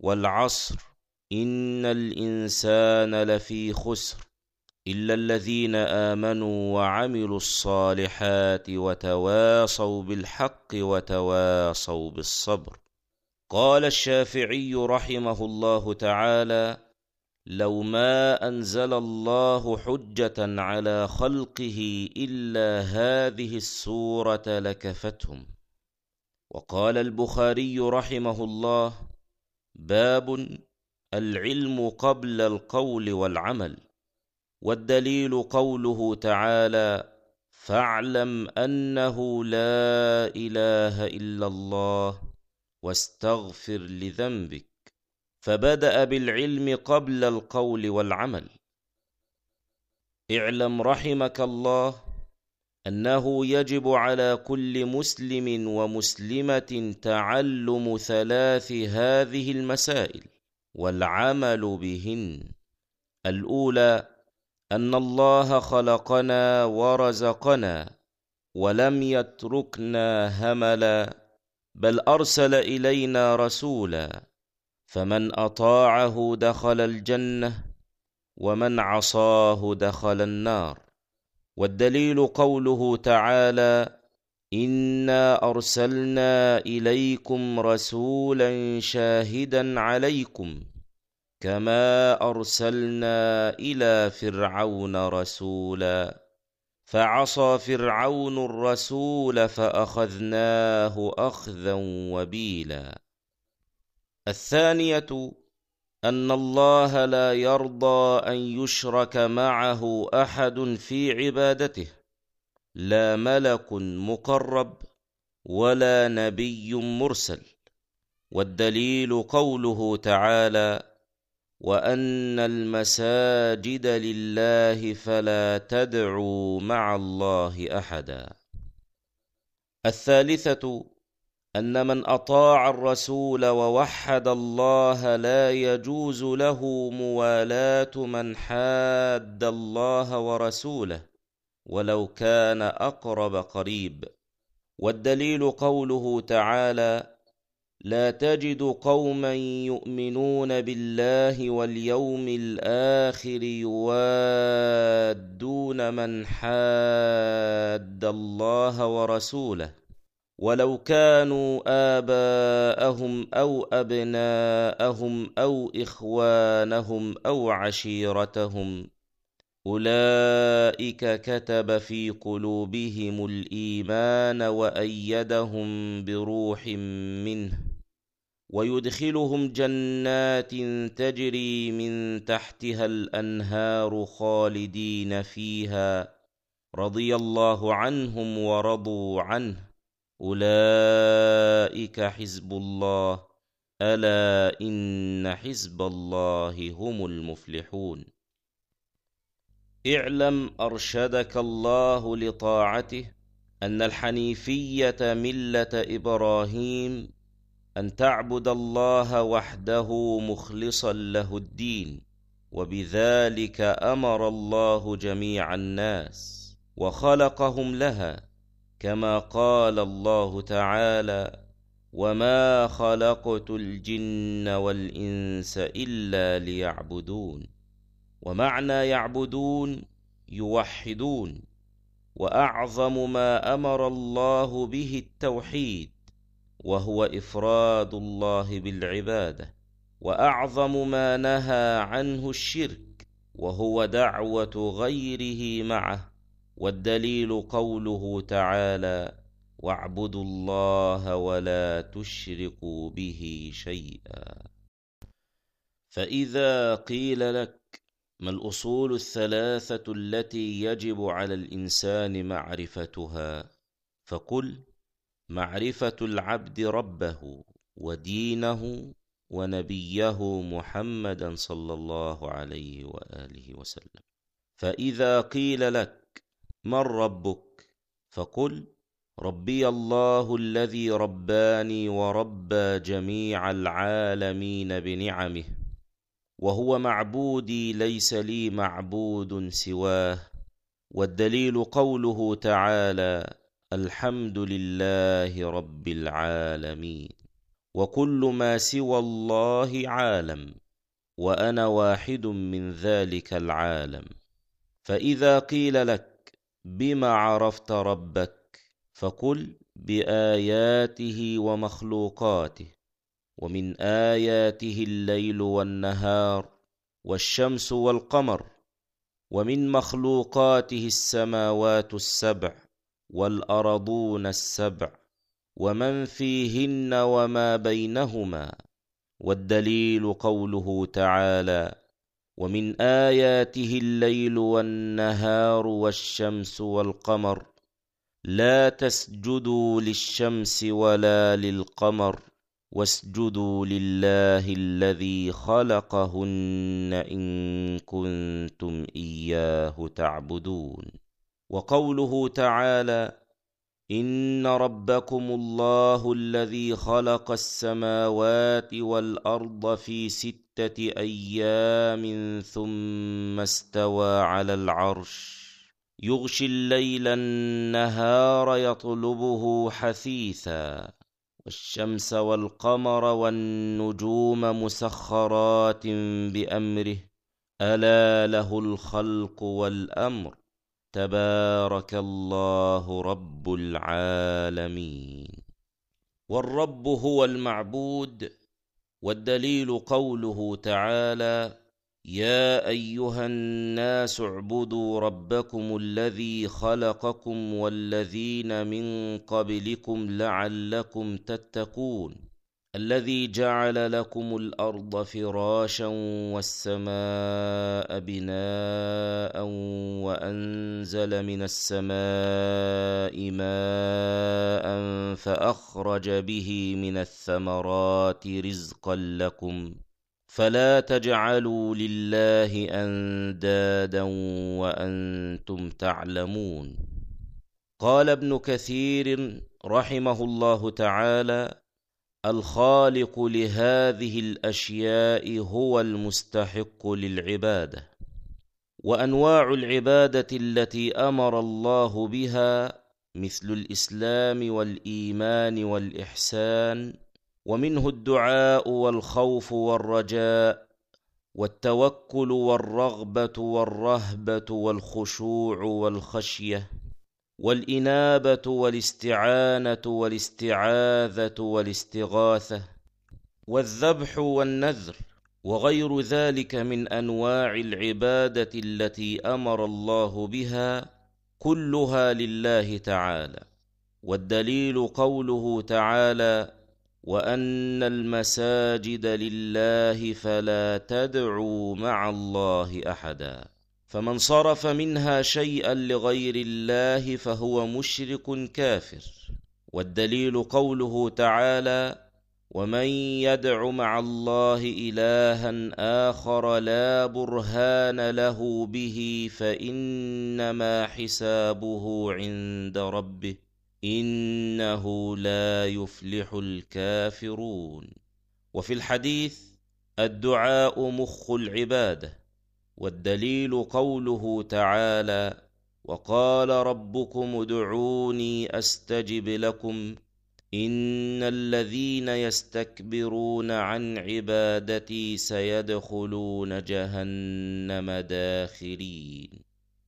والعصر إن الإنسان لفي خسر إلا الذين آمنوا وعملوا الصالحات وتواصوا بالحق وتواصوا بالصبر. قال الشافعي رحمه الله تعالى لو ما أنزل الله حجة على خلقه إلا هذه السورة لكفتهم. وقال البخاري رحمه الله باب العلم قبل القول والعمل والدليل قوله تعالى فاعلم أنه لا إله إلا الله واستغفر لذنبك. فبدأ بالعلم قبل القول والعمل. اعلم رحمك الله أنه يجب على كل مسلم ومسلمة تعلم ثلاث هذه المسائل والعمل بهن. الأولى أن الله خلقنا ورزقنا ولم يتركنا هملا بل أرسل إلينا رسولا فمن أطاعه دخل الجنة ومن عصاه دخل النار. والدليل قوله تعالى انا ارسلنا اليكم رسولا شاهدا عليكم كما ارسلنا إلى فرعون رسولا فعصى فرعون الرسول فاخذناه اخذا وبيلا الثانية أن الله لا يرضى أن يشرك معه أحد في عبادته. لا ملك مقرب ولا نبي مرسل. والدليل قوله تعالى وأن المساجد لله فلا تدعوا مع الله أحدا. الثالثة أن من أطاع الرسول ووحد الله لا يجوز له موالاة من حاد الله ورسوله ولو كان أقرب قريب. والدليل قوله تعالى لا تجد قوما يؤمنون بالله واليوم الآخر يوادون من حاد الله ورسوله. ولو كانوا آباءهم أو أبناءهم أو إخوانهم أو عشيرتهم أولئك كتب في قلوبهم الإيمان وأيدهم بروح منه ويدخلهم جنات تجري من تحتها الأنهار خالدين فيها رضي الله عنهم ورضوا عنه. أولئك حزب الله ألا إن حزب الله هم المفلحون. اعلم أرشدك الله لطاعته أن الحنيفية ملة إبراهيم أن تعبد الله وحده مخلصا له الدين وبذلك أمر الله جميع الناس وخلقهم لها. كما قال الله تعالى وما خلقت الجن والانس الا ليعبدون ومعنى يعبدون يوحدون واعظم ما أمر الله به التوحيد وهو افراد الله بالعباده واعظم ما نهى عنه الشرك وهو دعوه غيره معه والدليل قوله تعالى واعبدوا الله ولا تشركوا به شيئا. فإذا قيل لك ما الأصول الثلاثة التي يجب على الإنسان معرفتها فقل معرفة العبد ربه ودينه ونبيه محمدا صلى الله عليه وآله وسلم. فإذا قيل لك من ربك؟ فقل ربي الله الذي رباني وربى جميع العالمين بنعمه وهو معبودي ليس لي معبود سواه والدليل قوله تعالى الحمد لله رب العالمين وكل ما سوى الله عالم وأنا واحد من ذلك العالم. فإذا قيل لك بما عرفت ربك فقل باياته ومخلوقاته ومن اياته الليل والنهار والشمس والقمر ومن مخلوقاته السماوات السبع والارضون السبع ومن فيهن وما بينهما والدليل قوله تعالى ومن آياته الليل والنهار والشمس والقمر. لا تسجدوا للشمس ولا للقمر واسجدوا لله الذي خلقهن إن كنتم إياه تعبدون. وقوله تعالى إن ربكم الله الذي خلق السماوات والأرض في سته أيام ثم استوى على العرش. يغشي الليل النهار يطلبه حثيثا والشمس والقمر والنجوم مسخرات بأمره. ألا له الخلق والأمر. تبارك الله رب العالمين. والرب هو المعبود. والدليل قوله تعالى يا أيها الناس اعبدوا ربكم الذي خلقكم والذين من قبلكم لعلكم تتقون. الذي جعل لكم الأرض فراشا والسماء بناء وأنزل من السماء ماء فأخرج به من الثمرات رزقا لكم. فلا تجعلوا لله أندادا وأنتم تعلمون. قال ابن كثير رحمه الله تعالى الخالق لهذه الأشياء هو المستحق للعبادة وأنواع العبادة التي أمر الله بها مثل الإسلام والإيمان والإحسان ومنه الدعاء والخوف والرجاء والتوكل والرغبة والرهبة والخشوع والخشية. والإنابة والاستعانة والاستعاذة والاستغاثة والذبح والنذر وغير ذلك من أنواع العبادة التي أمر الله بها كلها لله تعالى. والدليل قوله تعالى وأن المساجد لله فلا تدعوا مع الله أحدا. فمن صرف منها شيئا لغير الله فهو مشرك كافر. والدليل قوله تعالى ومن يدع مع الله إلها آخر لا برهان له به فإنما حسابه عند ربه إنه لا يفلح الكافرون. وفي الحديث الدعاء مخ العبادة. والدليل قوله تعالى وقال ربكم ادعوني أستجب لكم. إن الذين يستكبرون عن عبادتي سيدخلون جهنم داخرين.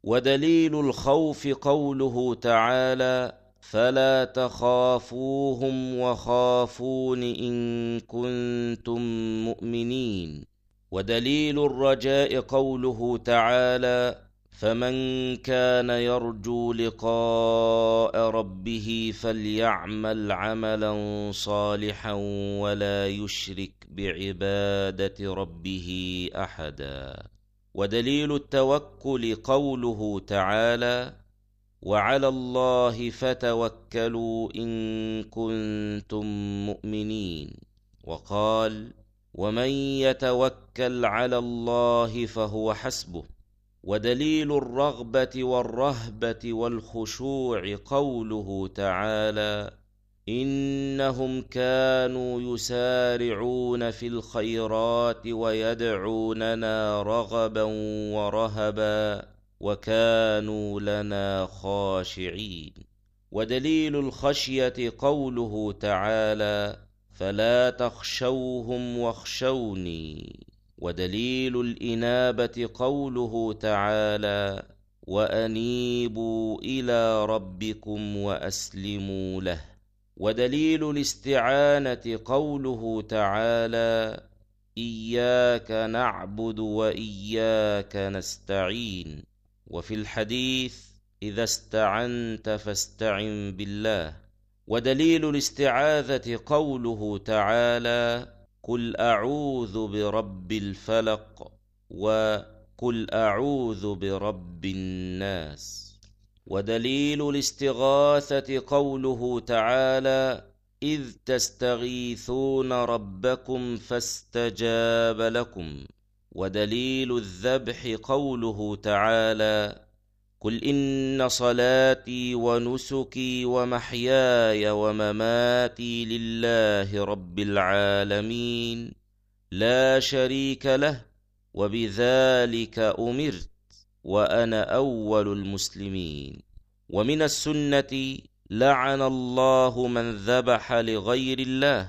ودليل الخوف قوله تعالى فلا تخافوهم وخافون إن كنتم مؤمنين. ودليل الرجاء قوله تعالى فمن كان يرجو لقاء ربه فليعمل عملا صالحا ولا يشرك بعباده ربه احدا ودليل التوكل قوله تعالى وعلى الله فتوكلوا ان كنتم مؤمنين وقال ومن يتوكل على الله فهو حسبه. ودليل الرغبة والرهبة والخشوع قوله تعالى إنهم كانوا يسارعون في الخيرات ويدعوننا رغبا ورهبا وكانوا لنا خاشعين. ودليل الخشية قوله تعالى فلا تخشوهم واخشوني. ودليل الإنابة قوله تعالى وأنيبوا إلى ربكم وأسلموا له. ودليل الاستعانة قوله تعالى إياك نعبد وإياك نستعين. وفي الحديث إذا استعنت فاستعن بالله. ودليل الاستعاذة قوله تعالى قل اعوذ برب الفلق وقل اعوذ برب الناس ودليل الاستغاثة قوله تعالى اذ تستغيثون ربكم فاستجاب لكم ودليل الذبح قوله تعالى قل ان صلاتي ونسكي ومحياي ومماتي لله رب العالمين لا شريك له وبذلك امرت وأنا اول المسلمين ومن السنة لعن الله من ذبح لغير الله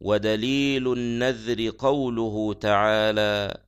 ودليل النذر قوله تعالى